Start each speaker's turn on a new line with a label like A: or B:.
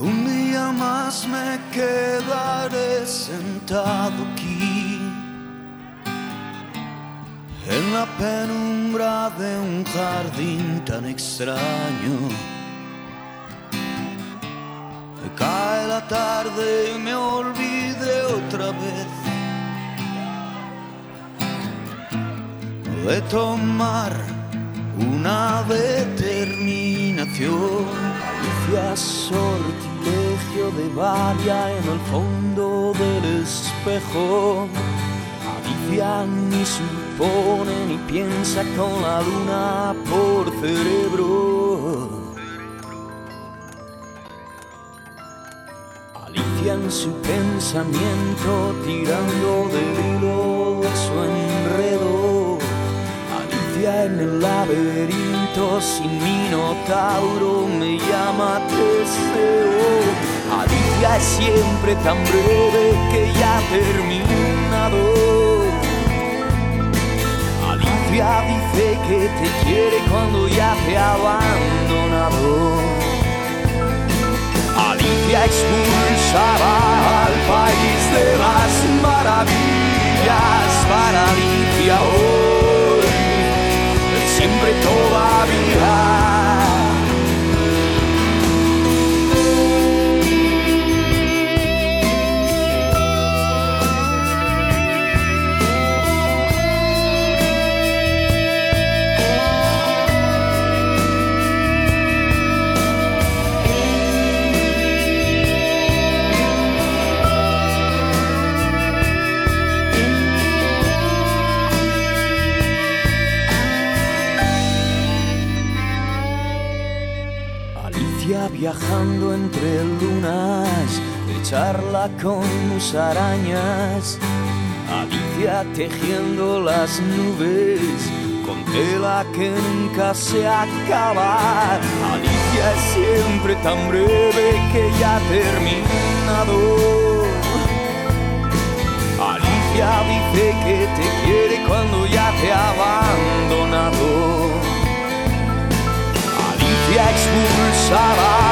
A: Un día más me quedaré sentado aquí en la penumbra de un jardín tan extraño. Cae la tarde y me olvidé otra vez de tomar una determinación. Alicia sortilegio de varia en el fondo del espejo. Alicia ni supone ni piensa con la luna por cerebro. Alicia en su pensamiento tirando del hilo de su enredo. Alicia en el laberinto sin minotauro me llama deseo. Alicia es siempre tan breve que ya ha terminado. Alicia dice que te quiere cuando ya te ha abandonado. Alicia expulsará al país de las maravillas para Alicia hoy, Alicia viajando entre lunas, de charla con musarañas. Alicia tejiendo las nubes con tela que nunca se acaba. Alicia es siempre tan breve que ya ha terminado. Alicia dice que te quiere cuando ya te ha abandonado. Expulsará al